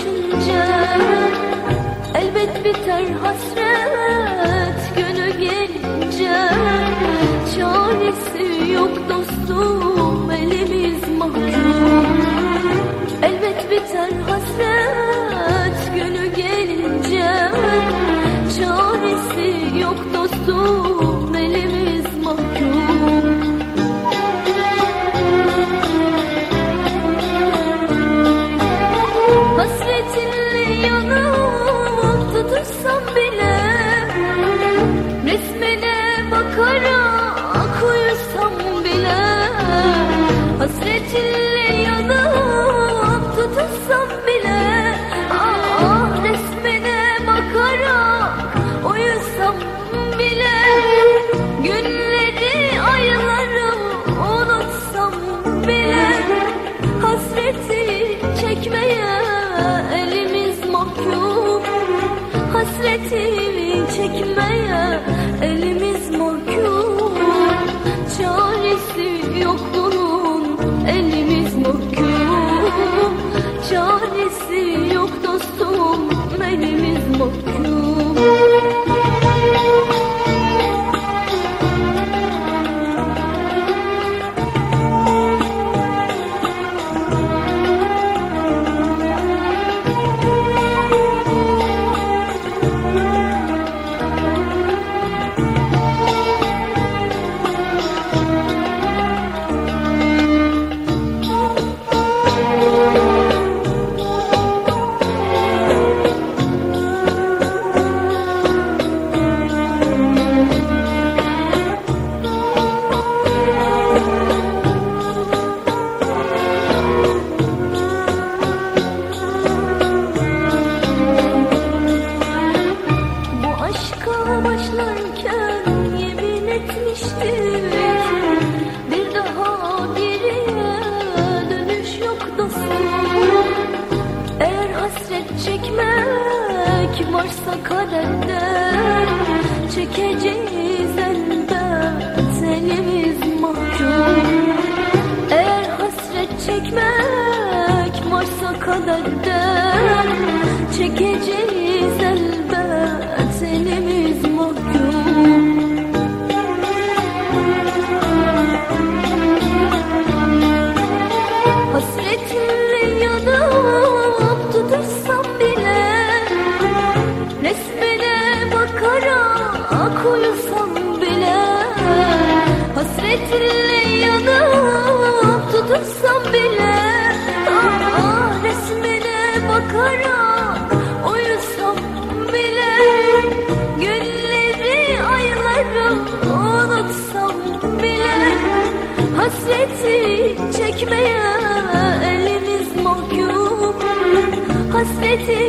düşünce Elbet biter hasret Gönül gelince. Çaresi yok dostum Elimiz mahrum Elbet biter hasret Gönül gelince. Çaresi yok dostum Elimiz hasretini çekme. sonsuza kadar dön Çekeceğiz elbet elimiz mahkum. Hasretinle yanıp tutursam bile Resmine bakarak uyusam Hasreti çekmeye elimiz mahkum. Hasreti